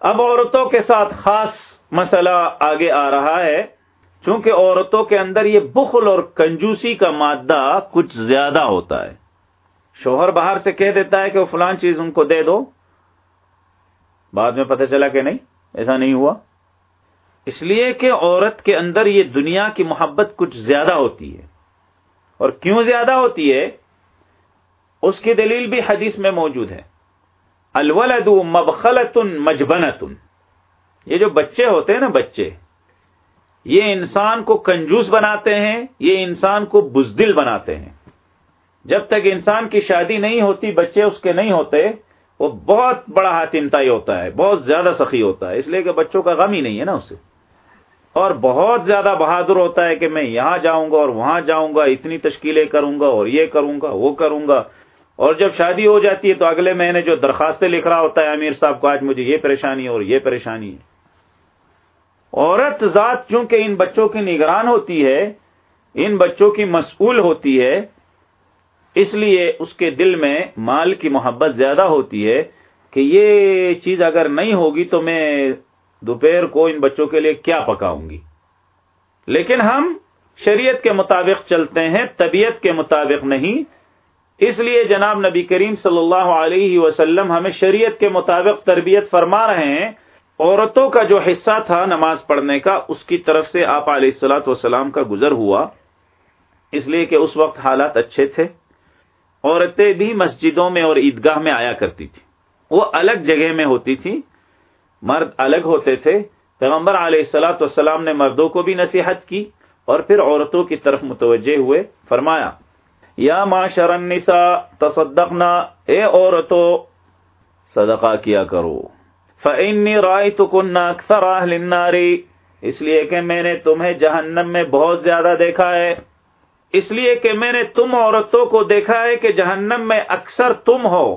اب عورتوں کے ساتھ خاص مسئلہ آگے آ رہا ہے۔ چونکہ عورتوں کے اندر یہ بخل اور کنجوسی کا مادہ کچھ زیادہ ہوتا ہے۔ شوہر باہر سے کہہ دیتا ہے کہ وہ فلان چیز ان کو دے دو۔ بعد میں پتہ چلا کہ نہیں، ایسا نہیں ہوا۔ اس لیے کہ عورت کے اندر یہ دنیا کی محبت کچھ زیادہ ہوتی ہے۔ اور کیوں زیادہ ہوتی ہے؟ اس کی دلیل بھی حدیث میں موجود ہے۔ الولد مبخلت مجبنت. یہ جو بچے ہوتے ہیں نا بچے، یہ انسان کو کنجوس بناتے ہیں، یہ انسان کو بزدل بناتے ہیں۔ جب تک انسان کی شادی نہیں ہوتی، بچے اس کے نہیں ہوتے، وہ بہت بڑا ہاتھ انتہائی ہوتا ہے، بہت زیادہ سخی ہوتا ہے، اس لیے کہ بچوں کا غم ہی نہیں ہے نا اسے۔ اور بہت زیادہ بہادر ہوتا ہے کہ میں یہاں جاؤں گا اور وہاں جاؤں گا، اتنی تشکیلیں کروں گا اور یہ کروں گا، وہ کروں گا۔ اور جب شادی ہو جاتی ہے تو اگلے مہینے جو درخواستیں لکھ رہا ہوتا ہے امیر صاحب کو، آج مجھے یہ پریشانی ہے اور یہ پریشانی ہے۔ عورت ذات چونکہ ان بچوں کی نگران ہوتی ہے، ان بچوں کی مسئول ہوتی ہے، اس لیے اس کے دل میں مال کی محبت زیادہ ہوتی ہے کہ یہ چیز اگر نہیں ہوگی تو میں دوپہر کو ان بچوں کے لیے کیا پکاؤں گی۔ لیکن ہم شریعت کے مطابق چلتے ہیں، طبیعت کے مطابق نہیں۔ اس لیے جناب نبی کریم صلی اللہ علیہ وسلم ہمیں شریعت کے مطابق تربیت فرما رہے ہیں، عورتوں کا جو حصہ تھا نماز پڑھنے کا، اس کی طرف سے آپ علیہ السلاۃ وسلام کا گزر ہوا۔ اس لیے کہ اس وقت حالات اچھے تھے۔ عورتیں بھی مسجدوں میں اور عیدگاہ میں آیا کرتی تھی وہ الگ جگہ میں ہوتی تھی مرد الگ ہوتے تھے۔ پیغمبر علیہ السلاۃ والسلام نے مردوں کو بھی نصیحت کی اور پھر عورتوں کی طرف متوجہ ہوئے، فرمایا یا معاشر النساء، تصدقنا، اے عورتوں صدقہ کیا کرو۔ فنی رائے تو کنہ اکثر اس لیے کہ میں نے تمہیں جہنم میں بہت زیادہ دیکھا ہے۔ اس لیے کہ میں نے تم عورتوں کو دیکھا ہے کہ جہنم میں اکثر تم ہو۔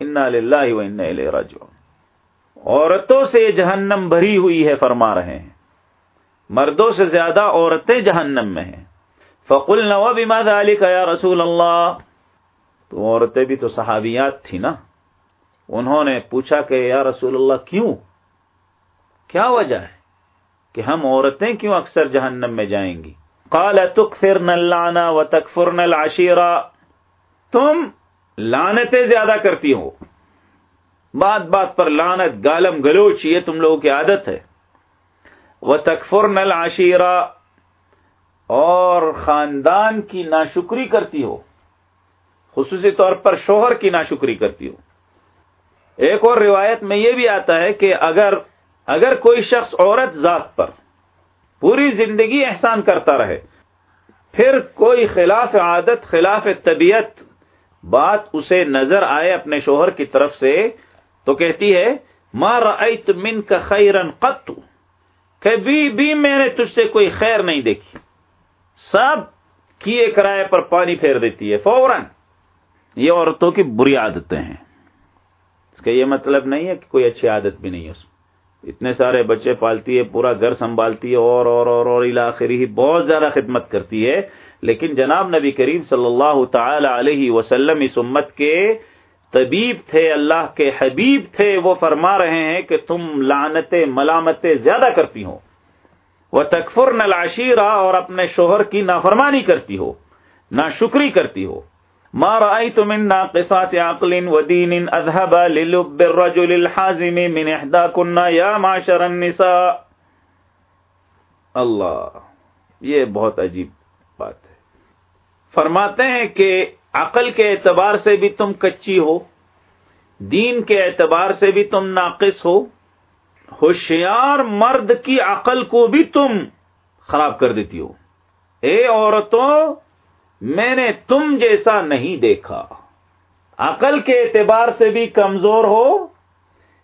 انا للہ و ان راجعون۔ عورتوں سے جہنم بھری ہوئی ہے، فرما رہے ہیں۔ مردوں سے زیادہ عورتیں جہنم میں ہیں۔ فقل نو بیما علی یا رسول اللہ؟ تو عورتیں بھی تو صحابیات تھی نا۔ انہوں نے پوچھا کہ یا رسول اللہ کیوں؟ کیا وجہ ہے کہ ہم عورتیں کیوں اکثر جہنم میں جائیں گی؟ قال تکفرن اللانا و تکفرن العشیرہ تم لانتیں زیادہ کرتی ہو۔ بات بات پر لانت گالم گلوچ، یہ تم لوگوں کی عادت ہے۔ وہ تکفر نل اور خاندان کی ناشکری کرتی ہو، خصوصی طور پر شوہر کی ناشکری کرتی ہو۔ ایک اور روایت میں یہ بھی آتا ہے کہ اگر اگر کوئی شخص عورت ذات پر پوری زندگی احسان کرتا رہے، پھر کوئی خلاف عادت، خلاف طبیعت بات اسے نظر آئے اپنے شوہر کی طرف سے تو کہتی ہے مار من کا خیرن قط کبھی بھی میں نے تجھ سے کوئی خیر نہیں دیکھی۔ سب کیے کرائے پر پانی پھیر دیتی ہے، فوراً۔ یہ عورتوں کی بری عادتیں ہیں۔ اس کا یہ مطلب نہیں ہے کہ کوئی اچھی عادت بھی نہیں ہے اس میں۔ اتنے سارے بچے پالتی ہے، پورا گھر سنبھالتی ہے، اور اور اور اور علاخری ہی بہت زیادہ خدمت کرتی ہے۔ لیکن جناب نبی کریم صلی اللہ تعالی علیہ وسلم اس امت کے طبیب تھے، اللہ کے حبیب تھے، وہ فرما رہے ہیں کہ تم لانتے ملامتیں زیادہ کرتی ہو وہ تکفر نلاشیرہ اور اپنے شوہر کی نافرمانی کرتی ہو نہ شکری کرتی ہو۔ ما رأيت من ناقصات عقل ودين أذهب للب الرجل الحازم من إحداكن يا معشر النساء۔ اللہ، یہ بہت عجیب بات ہے۔ فرماتے ہیں کہ عقل کے اعتبار سے بھی تم کچی ہو، دین کے اعتبار سے بھی تم ناقص ہو ہوشیار مرد کی عقل کو بھی تم خراب کر دیتی ہو۔ اے عورتوں میں نے تم جیسا نہیں دیکھا۔ عقل کے اعتبار سے بھی کمزور ہو،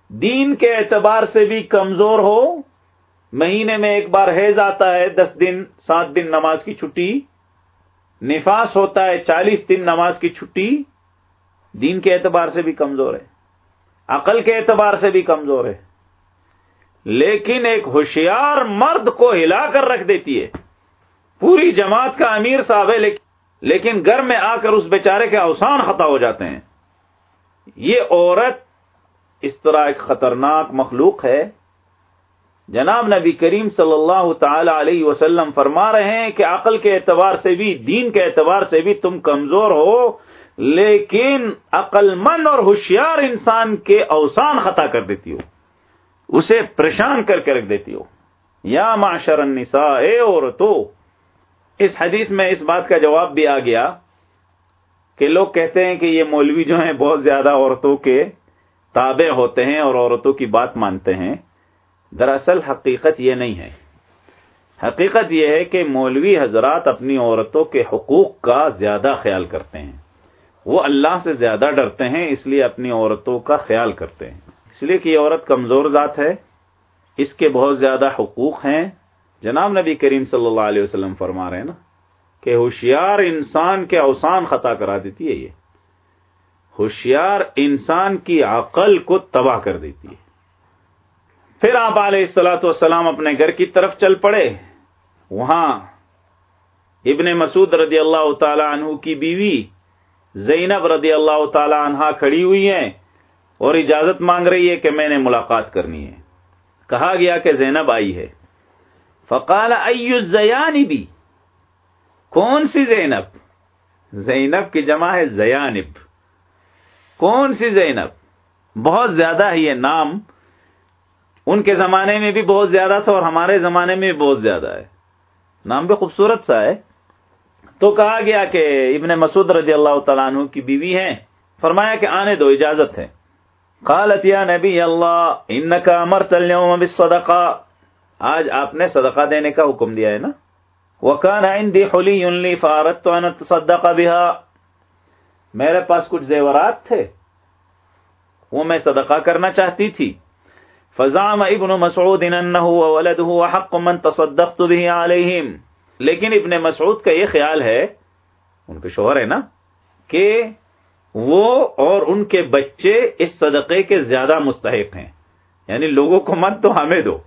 دین کے اعتبار سے بھی کمزور ہو۔ مہینے میں ایک بار حیض آتا ہے، دس دن، سات دن نماز کی چھٹی۔ نفاس ہوتا ہے، چالیس دن نماز کی چھٹی۔ دین کے اعتبار سے بھی کمزور ہے۔ عقل کے اعتبار سے بھی کمزور ہے۔ لیکن ایک ہوشیار مرد کو ہلا کر رکھ دیتی ہے۔ پوری جماعت کا امیر صاحب ہے، لیکن لیکن گھر میں آ کر اس بیچارے کے اوسان خطا ہو جاتے ہیں۔ یہ عورت اس طرح ایک خطرناک مخلوق ہے۔ جناب نبی کریم صلی اللہ تعالی علیہ وسلم فرما رہے ہیں کہ عقل کے اعتبار سے بھی، دین کے اعتبار سے بھی تم کمزور ہو، لیکن عقل مند اور ہوشیار انسان کے اوسان خطا کر دیتی ہو۔ اسے پریشان کر کے رکھ دیتی ہو۔ یا معاشر النساء، اے عورتو، اس حدیث میں اس بات کا جواب بھی آ گیا کہ لوگ کہتے ہیں کہ یہ مولوی جو ہیں، بہت زیادہ عورتوں کے تابع ہوتے ہیں اور عورتوں کی بات مانتے ہیں۔ دراصل حقیقت یہ نہیں ہے۔ حقیقت یہ ہے کہ مولوی حضرات اپنی عورتوں کے حقوق کا زیادہ خیال کرتے ہیں۔ وہ اللہ سے زیادہ ڈرتے ہیں، اس لیے اپنی عورتوں کا خیال کرتے ہیں۔ اس لیے کہ یہ عورت کمزور ذات ہے، اس کے بہت زیادہ حقوق ہیں۔ جناب نبی کریم صلی اللہ علیہ وسلم فرما رہے ہیں نا کہ ہوشیار انسان کے اوسان خطا کرا دیتی ہے یہ۔ ہوشیار انسان کی عقل کو تباہ کر دیتی ہے۔ پھر آپ علیہ السلاۃ والسلام اپنے گھر کی طرف چل پڑے۔ وہاں ابن مسعود رضی اللہ تعالی عنہ کی بیوی زینب رضی اللہ تعالی عنہ کھڑی ہوئی ہیں۔ اور اجازت مانگ رہی ہے کہ میں نے ملاقات کرنی ہے۔ کہا گیا کہ زینب آئی ہے۔ فقال ایو زیانی بھی کون سی زینب؟ زینب کی جمع ہے زیانب۔ کون سی زینب؟ بہت زیادہ ہے یہ نام۔ ان کے زمانے میں بھی بہت زیادہ تھا اور ہمارے زمانے میں بھی بہت زیادہ ہے۔ نام بھی خوبصورت سا ہے۔ تو کہا گیا کہ ابن مسعود رضی اللہ تعالیٰ عنہ کی بیوی ہیں فرمایا کہ آنے دو، اجازت ہے۔ قالت یا نبی اللہ، انکا امرت اليوم بالصدقہ۔ آج آپ نے صدقہ دینے کا حکم دیا ہے نا؟ وکان عندي حلی لی فاردت ان اتصدق بها میرے پاس کچھ زیورات تھے، وہ میں صدقہ کرنا چاہتی تھی۔ فزام ابن مسعود انه وولده وحق من تصدقت به عليهم لیکن ابن مسعود کا یہ خیال ہے، ان کے شوہر ہے نا، کہ وہ اور ان کے بچے اس صدقے کے زیادہ مستحق ہیں۔ یعنی لوگوں کو مت تو ہمیں دو۔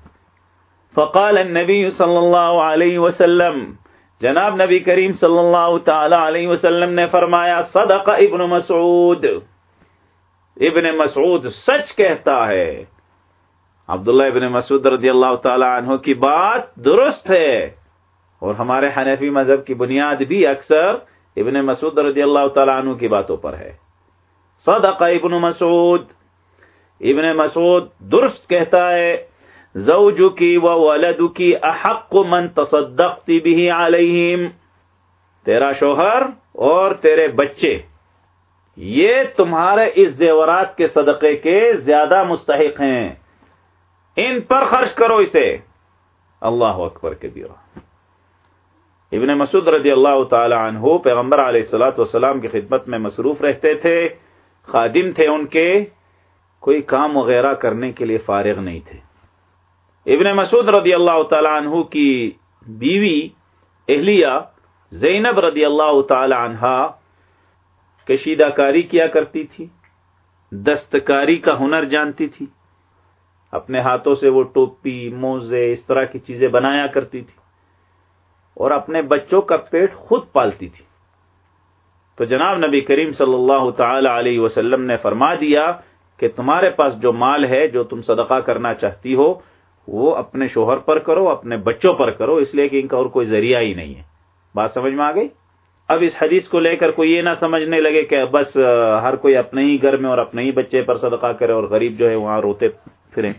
فقال النبی صلی اللہ علیہ وسلم، جناب نبی کریم صلی اللہ تعالی علیہ وسلم نے فرمایا صدق ابن مسعود۔ ابن مسعود سچ کہتا ہے۔ عبداللہ ابن مسعود رضی اللہ تعالی عنہ کی بات درست ہے۔ اور ہمارے حنفی مذہب کی بنیاد بھی اکثر ابن مسعود رضی اللہ تعالیٰ عنہ کی باتوں پر ہے۔ صدق ابن مسعود۔ ابن مسعود درست کہتا ہے زوجو کی و ولدو کی احق من تصدقتی بھی علیہم۔ تیرا شوہر اور تیرے بچے، یہ تمہارے اس زیورات کے صدقے کے زیادہ مستحق ہیں۔ ان پر خرچ کرو اسے۔ اللہ اکبر کے ابن مسعود رضی اللہ تعالی عنہ پیغمبر علیہ السلاۃ والسلام کی خدمت میں مصروف رہتے تھے، خادم تھے ان کے، کوئی کام وغیرہ کرنے کے لیے فارغ نہیں تھے۔ ابن مسعود رضی اللہ تعالی عنہ کی بیوی اہلیہ زینب رضی اللہ تعالی عنہ کشیدہ کاری کیا کرتی تھی، دستکاری کا ہنر جانتی تھی، اپنے ہاتھوں سے وہ ٹوپی، موزے، اس طرح کی چیزیں بنایا کرتی تھی۔ اور اپنے بچوں کا پیٹ خود پالتی تھی۔ تو جناب نبی کریم صلی اللہ تعالی علیہ وسلم نے فرما دیا کہ تمہارے پاس جو مال ہے، جو تم صدقہ کرنا چاہتی ہو، وہ اپنے شوہر پر کرو، اپنے بچوں پر کرو، اس لیے کہ ان کا اور کوئی ذریعہ ہی نہیں ہے۔ بات سمجھ میں آ گئی؟ اب اس حدیث کو لے کر کوئی یہ نہ سمجھنے لگے کہ بس ہر کوئی اپنے ہی گھر میں اور اپنے ہی بچے پر صدقہ کرے اور غریب جو ہے وہاں روتے پھرے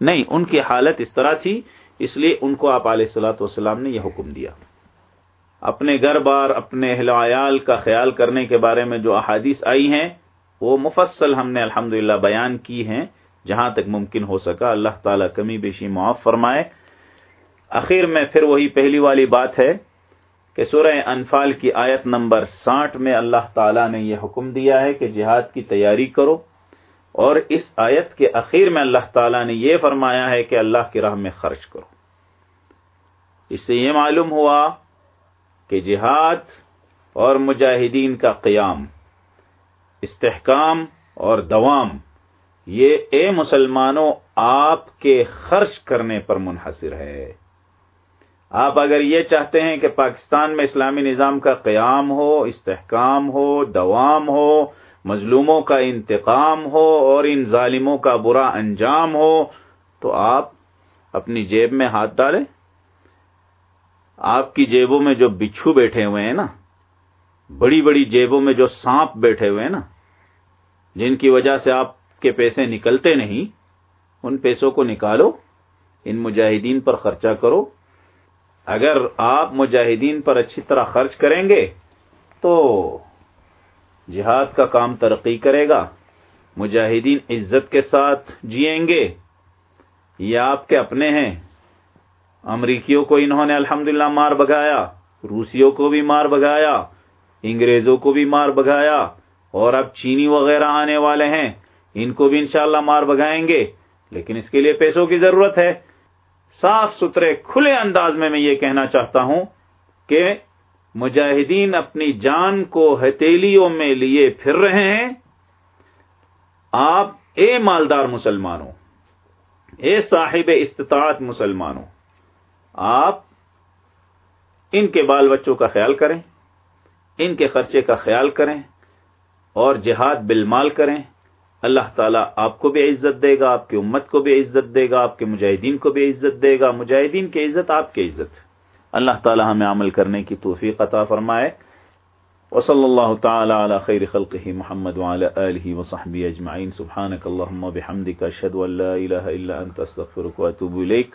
نہیں، ان کی حالت اس طرح تھی اس لیے ان کو آپ علیہ السلاۃ والسلام نے یہ حکم دیا۔ اپنے گھر بار اپنے اہل عیال کا خیال کرنے کے بارے میں جو احادیث آئی ہیں، وہ مفصل ہم نے الحمد بیان کی ہیں، جہاں تک ممکن ہو سکا اللہ تعالیٰ کمی بیشی معاف فرمائے۔ اخیر میں پھر وہی پہلی والی بات ہے کہ سورہ انفال کی آیت نمبر ساٹھ میں اللہ تعالیٰ نے یہ حکم دیا ہے کہ جہاد کی تیاری کرو۔ اور اس آیت کے اخیر میں اللہ تعالیٰ نے یہ فرمایا ہے کہ اللہ کی راہ میں خرچ کرو۔ اس سے یہ معلوم ہوا کہ جہاد اور مجاہدین کا قیام، استحکام اور دوام، یہ اے مسلمانوں آپ کے خرچ کرنے پر منحصر ہے۔ آپ اگر یہ چاہتے ہیں کہ پاکستان میں اسلامی نظام کا قیام ہو، استحکام ہو، دوام ہو، مظلوموں کا انتقام ہو اور ان ظالموں کا برا انجام ہو، تو آپ اپنی جیب میں ہاتھ ڈالیں۔ آپ کی جیبوں میں جو بچھو بیٹھے ہوئے ہیں نا، بڑی بڑی جیبوں میں جو سانپ بیٹھے ہوئے ہیں نا، جن کی وجہ سے آپ کے پیسے نکلتے نہیں، ان پیسوں کو نکالو، ان مجاہدین پر خرچہ کرو۔ اگر آپ مجاہدین پر اچھی طرح خرچ کریں گے تو جہاد کا کام ترقی کرے گا۔ مجاہدین عزت کے ساتھ جیئیں گے، یہ آپ کے اپنے ہیں۔ امریکیوں کو انہوں نے الحمدللہ مار بگایا روسیوں کو بھی مار بگایا انگریزوں کو بھی مار بگایا اور اب چینی وغیرہ آنے والے ہیں، ان کو بھی انشاءاللہ مار بگائیں گے۔ لیکن اس کے لیے پیسوں کی ضرورت ہے۔ صاف ستھرے، کھلے انداز میں میں یہ کہنا چاہتا ہوں کہ مجاہدین اپنی جان کو ہتیلیوں میں لیے پھر رہے ہیں۔ آپ اے مالدار مسلمانوں، اے صاحب استطاعت مسلمانوں آپ ان کے بال بچوں کا خیال کریں، ان کے خرچے کا خیال کریں اور جہاد بالمال کریں۔ اللہ تعالیٰ آپ کو بھی عزت دے گا، آپ کی امت کو بھی عزت دے گا، آپ کے مجاہدین کو بھی عزت دے گا۔ مجاہدین کی عزت آپ کی عزت۔ اللہ تعالیٰ ہمیں عمل کرنے کی توفیق عطا فرمائے۔ وصلی اللہ تعالی علی خیر خلقه محمد وعلى آلہ وصحبہ اجمعین۔ سبحانک اللہم بحمدک اشہد ان لا الہ الا انت، استغفرک واتوب الیک۔